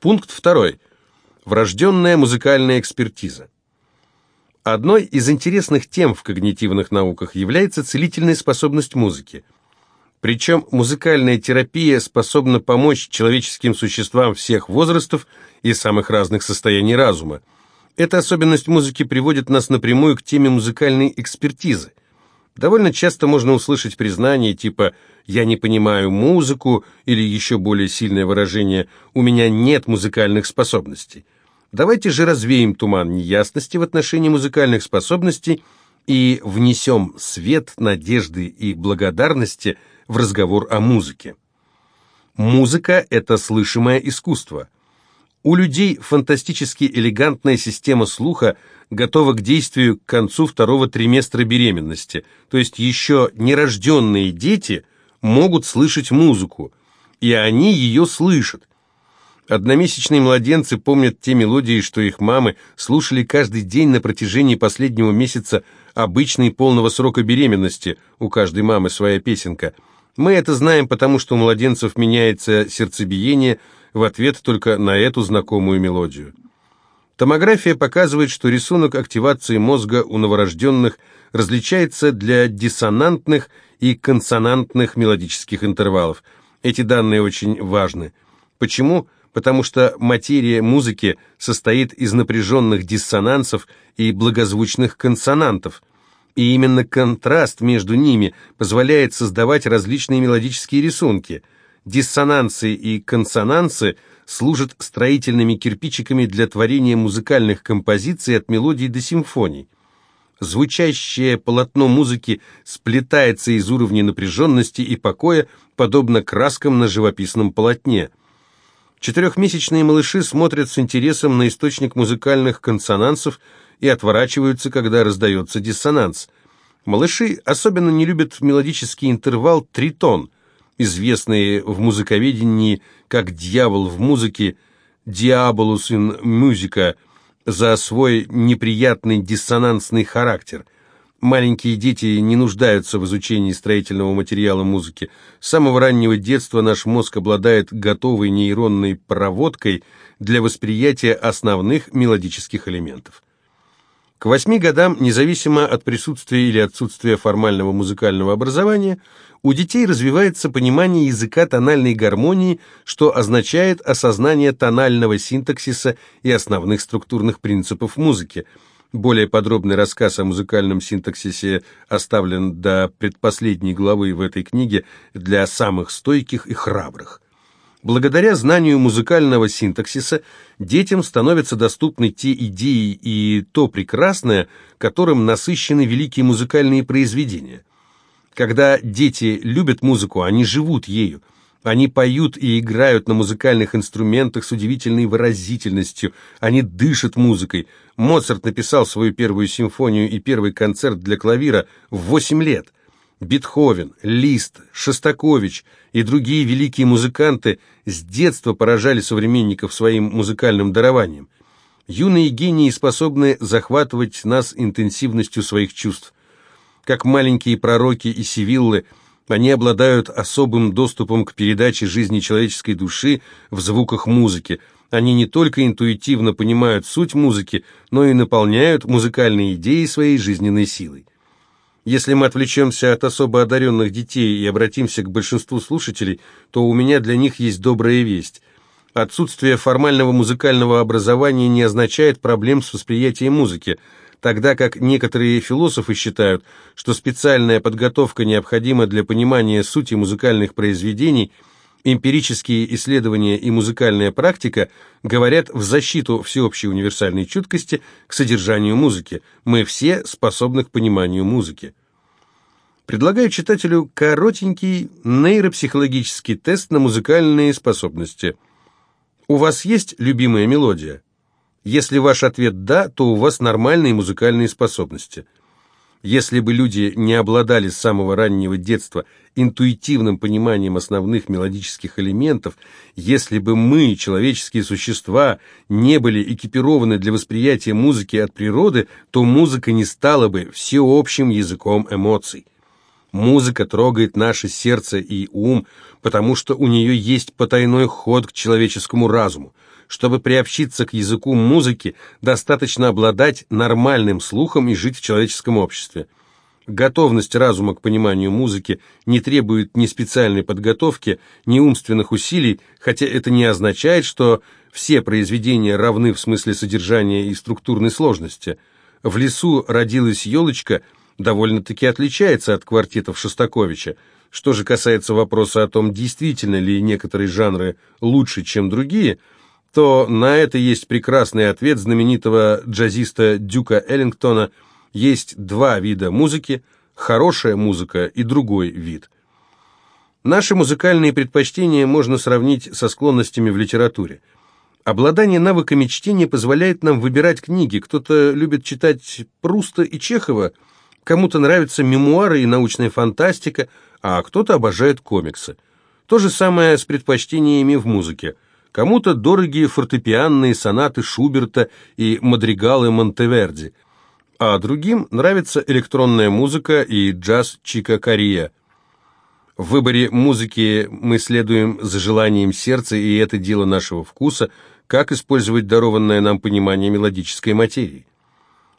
Пункт второй. Врожденная музыкальная экспертиза. Одной из интересных тем в когнитивных науках является целительная способность музыки. Причем музыкальная терапия способна помочь человеческим существам всех возрастов и самых разных состояний разума. Эта особенность музыки приводит нас напрямую к теме музыкальной экспертизы. Довольно часто можно услышать признание типа «я не понимаю музыку» или еще более сильное выражение «у меня нет музыкальных способностей». Давайте же развеем туман неясности в отношении музыкальных способностей и внесем свет надежды и благодарности в разговор о музыке. Музыка – это слышимое искусство. У людей фантастически элегантная система слуха готова к действию к концу второго триместра беременности, то есть еще нерожденные дети могут слышать музыку, и они ее слышат. Одномесячные младенцы помнят те мелодии, что их мамы слушали каждый день на протяжении последнего месяца обычной полного срока беременности. У каждой мамы своя песенка. Мы это знаем, потому что у младенцев меняется сердцебиение в ответ только на эту знакомую мелодию. Томография показывает, что рисунок активации мозга у новорожденных различается для диссонантных и консонантных мелодических интервалов. Эти данные очень важны. Почему? Потому что материя музыки состоит из напряженных диссонансов и благозвучных консонантов, и именно контраст между ними позволяет создавать различные мелодические рисунки. Диссонансы и консонансы служат строительными кирпичиками для творения музыкальных композиций от мелодий до симфоний. Звучащее полотно музыки сплетается из уровней напряженности и покоя, подобно краскам на живописном полотне – Четырехмесячные малыши смотрят с интересом на источник музыкальных консонансов и отворачиваются, когда раздается диссонанс. Малыши особенно не любят мелодический интервал тритон, известный в музыковедении как «дьявол в музыке», «diabolus in musica», за свой неприятный диссонансный характер – Маленькие дети не нуждаются в изучении строительного материала музыки. С самого раннего детства наш мозг обладает готовой нейронной проводкой для восприятия основных мелодических элементов. К восьми годам, независимо от присутствия или отсутствия формального музыкального образования, у детей развивается понимание языка тональной гармонии, что означает осознание тонального синтаксиса и основных структурных принципов музыки – более подробный рассказ о музыкальном синтаксисе оставлен до предпоследней главы в этой книге для самых стойких и храбрых. Благодаря знанию музыкального синтаксиса детям становятся доступны те идеи и то прекрасное, которым насыщены великие музыкальные произведения. Когда дети любят музыку, они живут ею – они поют и играют на музыкальных инструментах с удивительной выразительностью. Они дышат музыкой. Моцарт написал свою первую симфонию и первый концерт для клавира в 8 лет. Бетховен, Лист, Шостакович и другие великие музыканты с детства поражали современников своим музыкальным дарованием. Юные гении способны захватывать нас интенсивностью своих чувств. Как маленькие пророки и сивиллы – они обладают особым доступом к передаче жизни человеческой души в звуках музыки. Они не только интуитивно понимают суть музыки, но и наполняют музыкальные идеи своей жизненной силой. Если мы отвлечемся от особо одаренных детей и обратимся к большинству слушателей, то у меня для них есть добрая весть. Отсутствие формального музыкального образования не означает проблем с восприятием музыки – тогда как некоторые философы считают, что специальная подготовка необходима для понимания сути музыкальных произведений, эмпирические исследования и музыкальная практика говорят в защиту всеобщей универсальной чуткости к содержанию музыки. Мы все способны к пониманию музыки. Предлагаю читателю коротенький нейропсихологический тест на музыкальные способности. У вас есть любимая мелодия? Если ваш ответ «да», то у вас нормальные музыкальные способности. Если бы люди не обладали с самого раннего детства интуитивным пониманием основных мелодических элементов, если бы мы, человеческие существа, не были экипированы для восприятия музыки от природы, то музыка не стала бы всеобщим языком эмоций. Музыка трогает наше сердце и ум, потому что у нее есть потайной ход к человеческому разуму. Чтобы приобщиться к языку музыки, достаточно обладать нормальным слухом и жить в человеческом обществе. Готовность разума к пониманию музыки не требует ни специальной подготовки, ни умственных усилий, хотя это не означает, что все произведения равны в смысле содержания и структурной сложности. «В лесу родилась елочка» довольно-таки отличается от квартетов Шостаковича. Что же касается вопроса о том, действительно ли некоторые жанры лучше, чем другие – то на это есть прекрасный ответ знаменитого джазиста Дюка Эллингтона «Есть два вида музыки, хорошая музыка и другой вид». Наши музыкальные предпочтения можно сравнить со склонностями в литературе. Обладание навыками чтения позволяет нам выбирать книги. Кто-то любит читать Пруста и Чехова, кому-то нравятся мемуары и научная фантастика, а кто-то обожает комиксы. То же самое с предпочтениями в музыке – Кому-то дорогие фортепианные сонаты Шуберта и мадригалы Монтеверди, а другим нравится электронная музыка и джаз Чика Кория. В выборе музыки мы следуем за желанием сердца, и это дело нашего вкуса, как использовать дарованное нам понимание мелодической материи.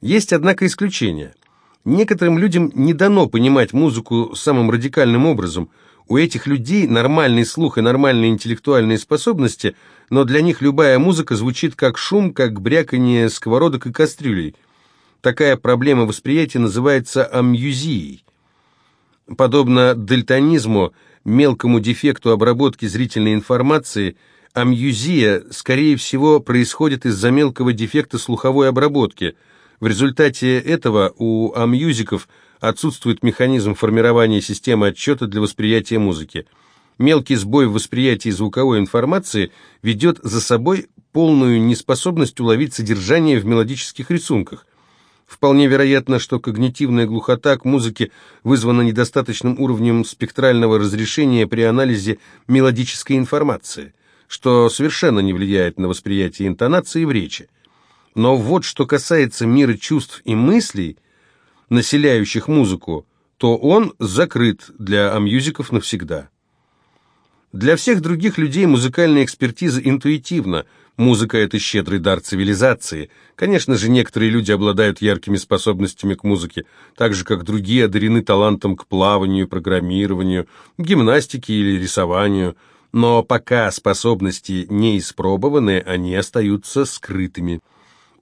Есть, однако, исключения. Некоторым людям не дано понимать музыку самым радикальным образом – у этих людей нормальный слух и нормальные интеллектуальные способности, но для них любая музыка звучит как шум, как бряканье сковородок и кастрюлей. Такая проблема восприятия называется амьюзией. Подобно дальтонизму, мелкому дефекту обработки зрительной информации, амьюзия, скорее всего, происходит из-за мелкого дефекта слуховой обработки. В результате этого у амьюзиков – отсутствует механизм формирования системы отчета для восприятия музыки. Мелкий сбой в восприятии звуковой информации ведет за собой полную неспособность уловить содержание в мелодических рисунках. Вполне вероятно, что когнитивная глухота к музыке вызвана недостаточным уровнем спектрального разрешения при анализе мелодической информации, что совершенно не влияет на восприятие интонации в речи. Но вот что касается мира чувств и мыслей, населяющих музыку, то он закрыт для амьюзиков навсегда. Для всех других людей музыкальная экспертиза интуитивна. Музыка – это щедрый дар цивилизации. Конечно же, некоторые люди обладают яркими способностями к музыке, так же, как другие одарены талантом к плаванию, программированию, гимнастике или рисованию. Но пока способности не испробованы, они остаются скрытыми.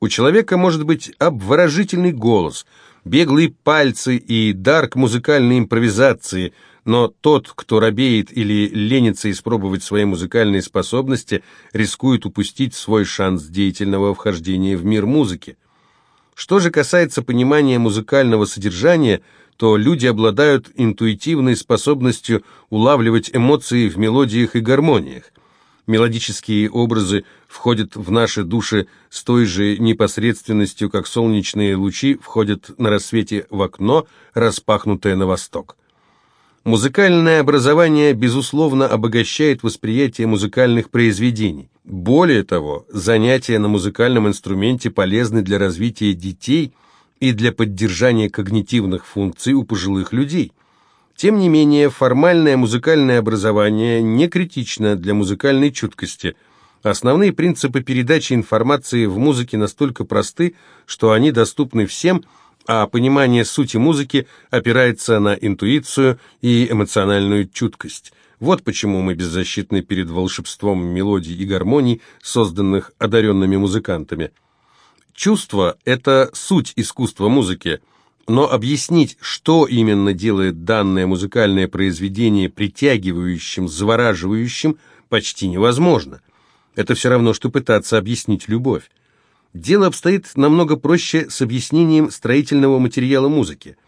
У человека может быть обворожительный голос – беглые пальцы и дар к музыкальной импровизации, но тот, кто робеет или ленится испробовать свои музыкальные способности, рискует упустить свой шанс деятельного вхождения в мир музыки. Что же касается понимания музыкального содержания, то люди обладают интуитивной способностью улавливать эмоции в мелодиях и гармониях. Мелодические образы входят в наши души с той же непосредственностью, как солнечные лучи входят на рассвете в окно, распахнутое на восток. Музыкальное образование, безусловно, обогащает восприятие музыкальных произведений. Более того, занятия на музыкальном инструменте полезны для развития детей и для поддержания когнитивных функций у пожилых людей. Тем не менее, формальное музыкальное образование не критично для музыкальной чуткости. Основные принципы передачи информации в музыке настолько просты, что они доступны всем, а понимание сути музыки опирается на интуицию и эмоциональную чуткость. Вот почему мы беззащитны перед волшебством мелодий и гармоний, созданных одаренными музыкантами. Чувство – это суть искусства музыки – но объяснить, что именно делает данное музыкальное произведение притягивающим, завораживающим, почти невозможно. Это все равно, что пытаться объяснить любовь. Дело обстоит намного проще с объяснением строительного материала музыки.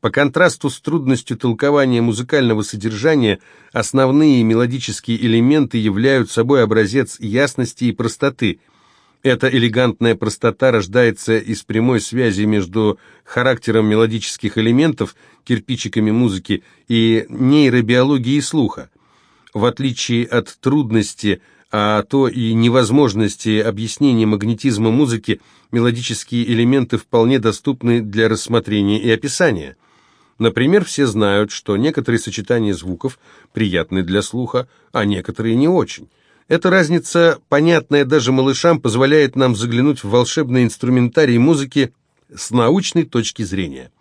По контрасту с трудностью толкования музыкального содержания, основные мелодические элементы являют собой образец ясности и простоты – эта элегантная простота рождается из прямой связи между характером мелодических элементов, кирпичиками музыки и нейробиологией слуха. В отличие от трудности, а то и невозможности объяснения магнетизма музыки, мелодические элементы вполне доступны для рассмотрения и описания. Например, все знают, что некоторые сочетания звуков приятны для слуха, а некоторые не очень. Эта разница, понятная даже малышам, позволяет нам заглянуть в волшебный инструментарий музыки с научной точки зрения.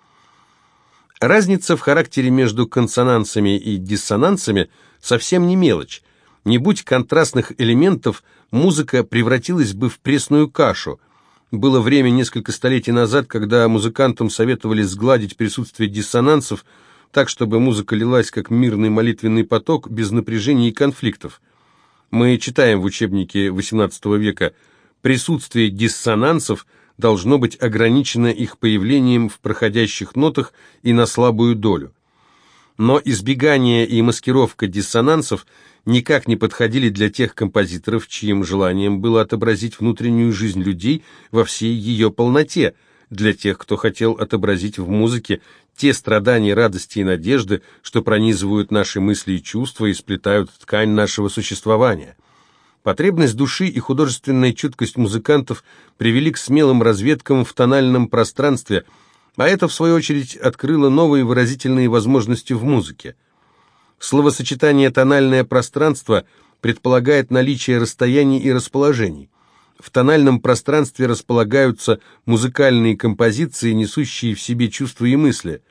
Разница в характере между консонансами и диссонансами совсем не мелочь. Не будь контрастных элементов, музыка превратилась бы в пресную кашу. Было время несколько столетий назад, когда музыкантам советовали сгладить присутствие диссонансов, так, чтобы музыка лилась как мирный молитвенный поток, без напряжений и конфликтов. Мы читаем в учебнике XVIII века «Присутствие диссонансов должно быть ограничено их появлением в проходящих нотах и на слабую долю». Но избегание и маскировка диссонансов никак не подходили для тех композиторов, чьим желанием было отобразить внутреннюю жизнь людей во всей ее полноте, для тех, кто хотел отобразить в музыке те страдания, радости и надежды, что пронизывают наши мысли и чувства и сплетают ткань нашего существования. Потребность души и художественная чуткость музыкантов привели к смелым разведкам в тональном пространстве, а это, в свою очередь, открыло новые выразительные возможности в музыке. Словосочетание «тональное пространство» предполагает наличие расстояний и расположений. В тональном пространстве располагаются музыкальные композиции, несущие в себе чувства и мысли.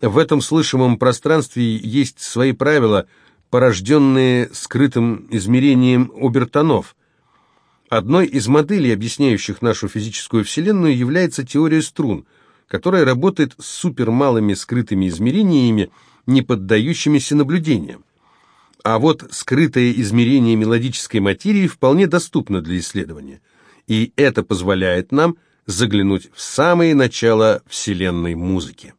В этом слышимом пространстве есть свои правила, порожденные скрытым измерением обертонов. Одной из моделей, объясняющих нашу физическую Вселенную, является теория струн, которая работает с супермалыми скрытыми измерениями, не поддающимися наблюдениям. А вот скрытое измерение мелодической материи вполне доступно для исследования, и это позволяет нам заглянуть в самое начало вселенной музыки.